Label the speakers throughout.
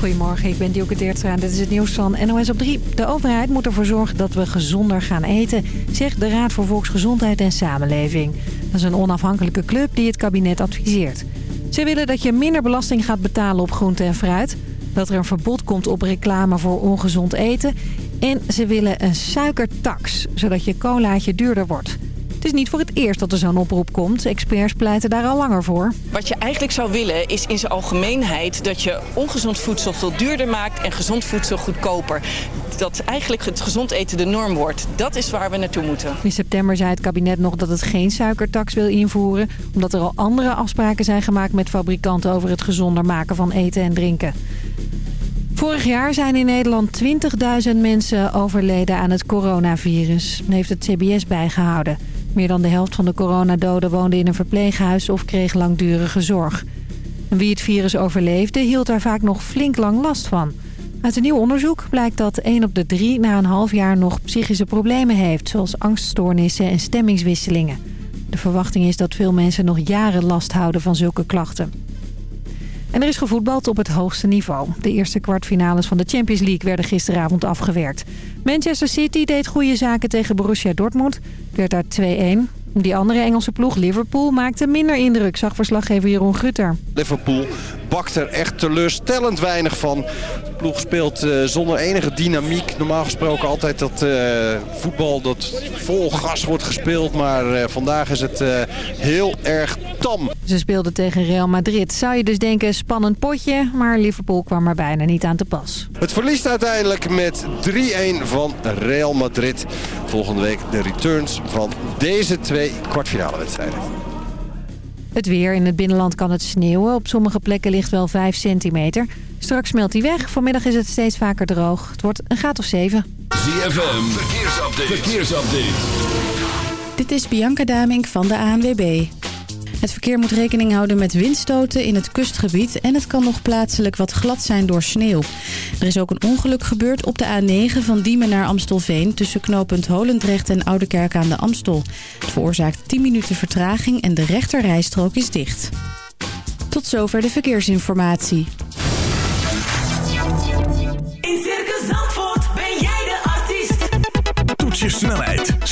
Speaker 1: Goedemorgen, ik ben Dielke Teertstra en dit is het nieuws van NOS op 3. De overheid moet ervoor zorgen dat we gezonder gaan eten, zegt de Raad voor Volksgezondheid en Samenleving. Dat is een onafhankelijke club die het kabinet adviseert. Ze willen dat je minder belasting gaat betalen op groente en fruit... dat er een verbod komt op reclame voor ongezond eten... en ze willen een suikertax, zodat je colaatje duurder wordt... Het is niet voor het eerst dat er zo'n oproep komt. Experts pleiten daar al langer voor.
Speaker 2: Wat je eigenlijk zou willen is in zijn algemeenheid dat je ongezond voedsel veel duurder maakt en gezond voedsel goedkoper. Dat eigenlijk het gezond eten de norm wordt. Dat is waar we naartoe moeten.
Speaker 1: In september zei het kabinet nog dat het geen suikertax wil invoeren... omdat er al andere afspraken zijn gemaakt met fabrikanten over het gezonder maken van eten en drinken. Vorig jaar zijn in Nederland 20.000 mensen overleden aan het coronavirus, heeft het CBS bijgehouden. Meer dan de helft van de coronadoden woonde in een verpleeghuis of kreeg langdurige zorg. En wie het virus overleefde hield daar vaak nog flink lang last van. Uit een nieuw onderzoek blijkt dat 1 op de 3 na een half jaar nog psychische problemen heeft... zoals angststoornissen en stemmingswisselingen. De verwachting is dat veel mensen nog jaren last houden van zulke klachten. En er is gevoetbald op het hoogste niveau. De eerste kwartfinales van de Champions League werden gisteravond afgewerkt. Manchester City deed goede zaken tegen Borussia Dortmund. Werd daar 2-1. Die andere Engelse ploeg, Liverpool, maakte minder indruk, zag verslaggever Jeroen Gutter.
Speaker 3: Liverpool bakt er echt teleurstellend weinig van. De ploeg speelt uh, zonder enige dynamiek. Normaal gesproken altijd dat uh, voetbal dat vol gas wordt gespeeld. Maar uh, vandaag is het heel erg tam.
Speaker 1: Ze speelden tegen Real Madrid. Zou je dus denken, spannend potje. Maar Liverpool kwam er bijna niet aan te pas.
Speaker 3: Het verliest uiteindelijk met 3-1 van Real Madrid. Volgende week de returns van deze twee kwartfinale wedstrijden.
Speaker 1: Het weer. In het binnenland kan het sneeuwen. Op sommige plekken ligt wel 5 centimeter. Straks smelt hij weg. Vanmiddag is het steeds vaker droog. Het wordt een graad of 7.
Speaker 4: ZFM. Verkeersupdate. Verkeersupdate.
Speaker 5: Dit is Bianca Damink van de ANWB. Het verkeer moet rekening houden met windstoten in het kustgebied... en het kan nog plaatselijk wat glad zijn door sneeuw. Er is ook een ongeluk gebeurd op de A9 van Diemen naar Amstelveen... tussen knooppunt Holendrecht en Oudekerk aan de Amstel. Het veroorzaakt 10 minuten vertraging en de rechterrijstrook is dicht. Tot zover de verkeersinformatie.
Speaker 6: In Circus Zandvoort ben jij de artiest.
Speaker 7: Toets je snelheid,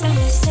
Speaker 6: summer.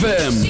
Speaker 6: ZFM.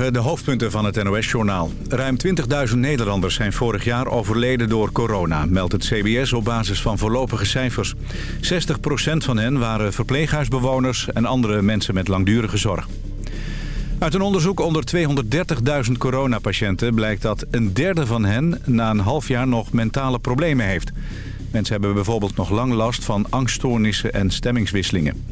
Speaker 4: De
Speaker 8: hoofdpunten van het NOS-journaal. Ruim 20.000 Nederlanders zijn vorig jaar overleden door corona... meldt het CBS op basis van voorlopige cijfers. 60% van hen waren verpleeghuisbewoners... en andere mensen met langdurige zorg. Uit een onderzoek onder 230.000 coronapatiënten blijkt dat een derde van hen na een half jaar nog mentale problemen heeft. Mensen hebben bijvoorbeeld nog lang last van angststoornissen en stemmingswisselingen.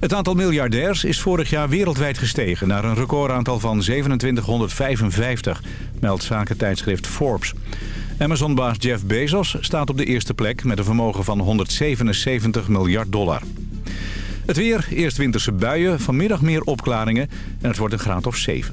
Speaker 8: Het aantal miljardairs is vorig jaar wereldwijd gestegen naar een recordaantal van 2755, meldt zakentijdschrift Forbes. Amazon-baas Jeff Bezos staat op de eerste plek met een vermogen van 177 miljard dollar. Het weer, eerst winterse buien, vanmiddag meer opklaringen en het wordt een graad of 7.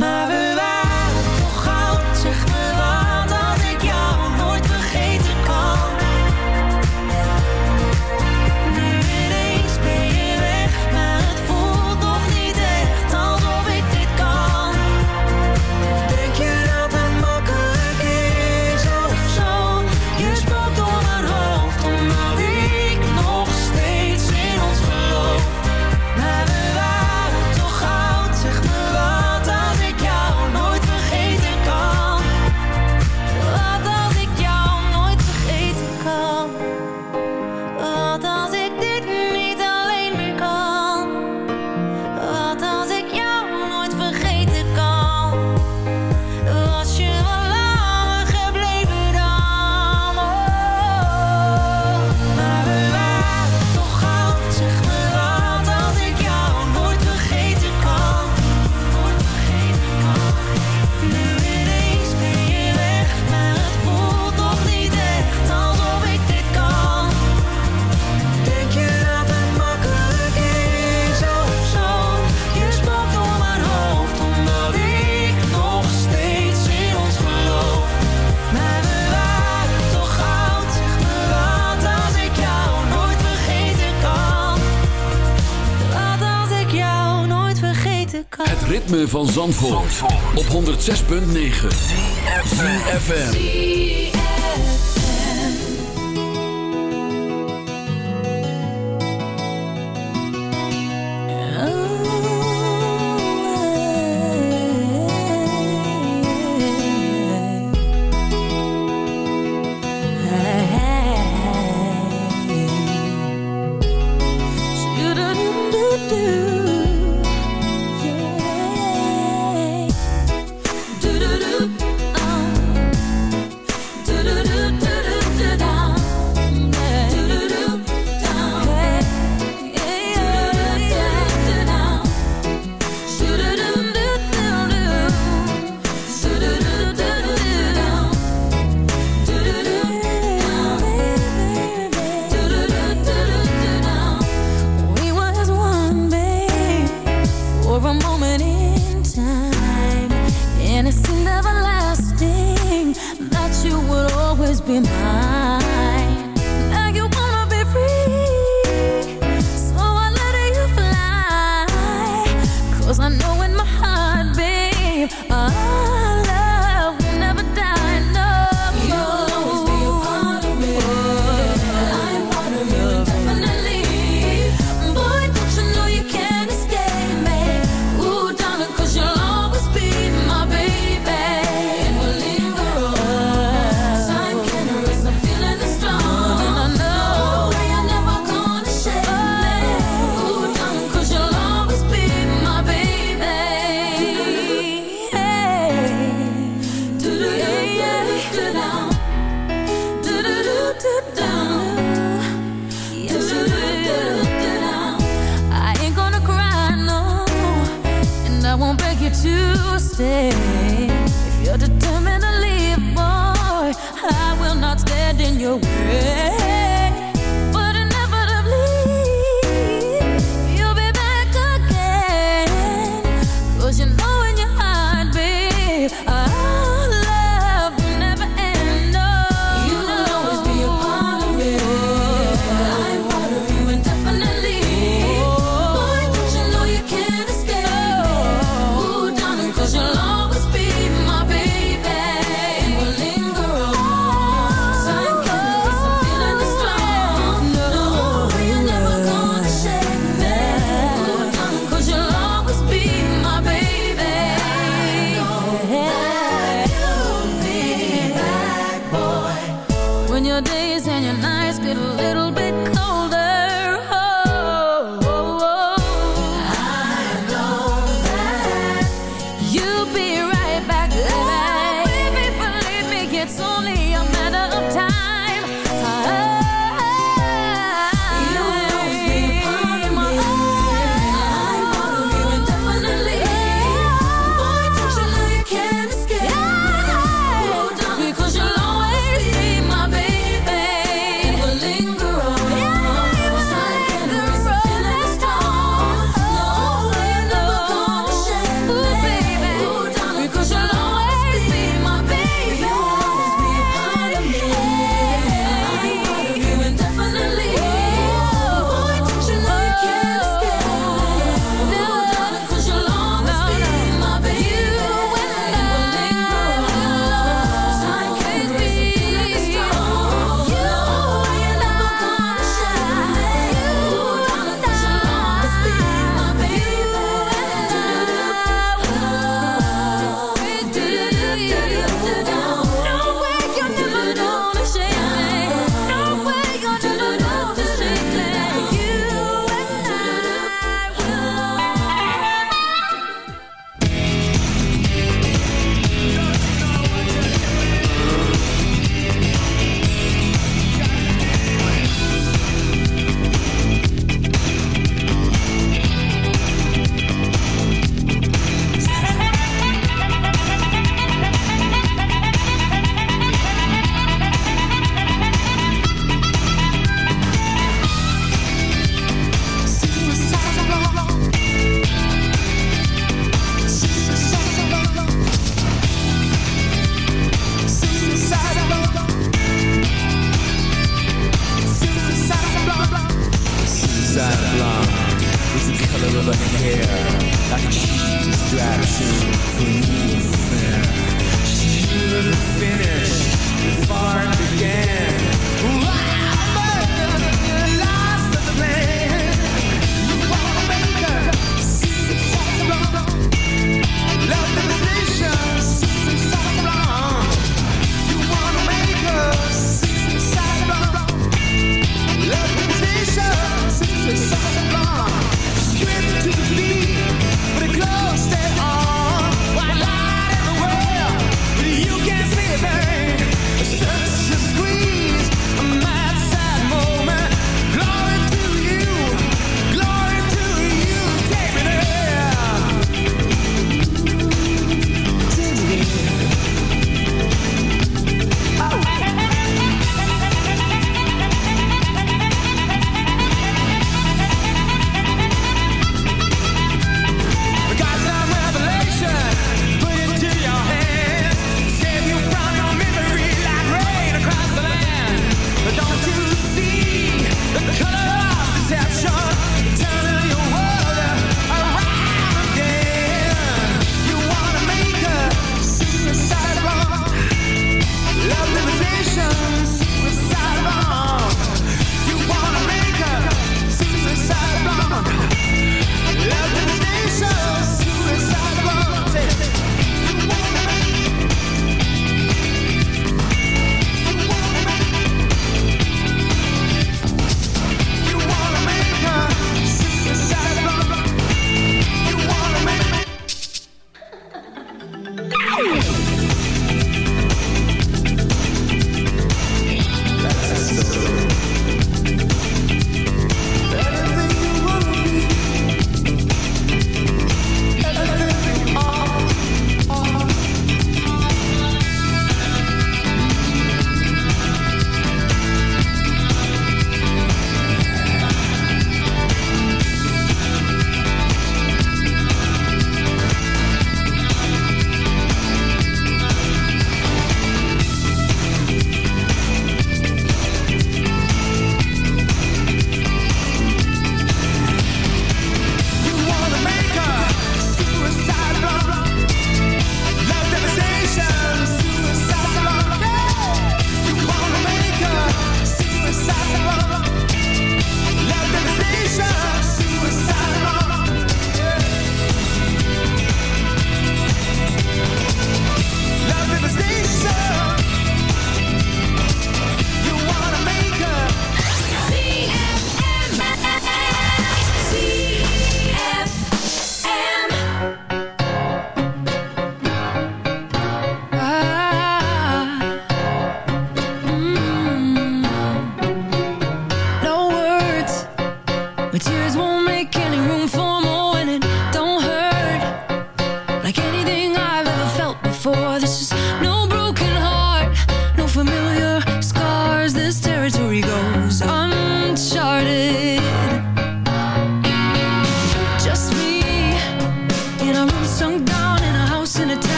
Speaker 9: Maar
Speaker 4: Op 106.9 FM.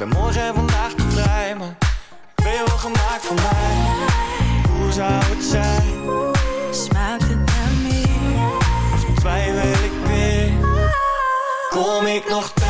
Speaker 9: ben
Speaker 10: morgen en vandaag te vrij, maar ben je wel gemaakt voor mij? Hoe zou het zijn?
Speaker 9: Smaakt het naar meer?
Speaker 10: Of twijfel ik weer? Kom ik nog thuis?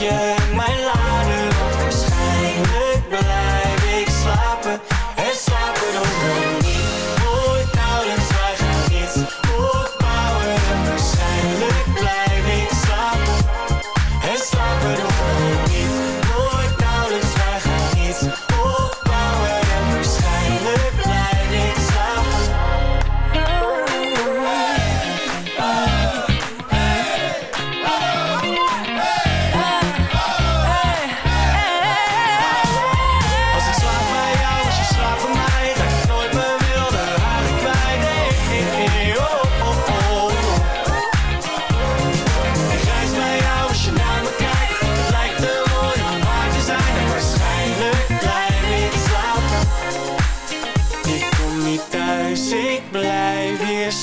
Speaker 10: yeah.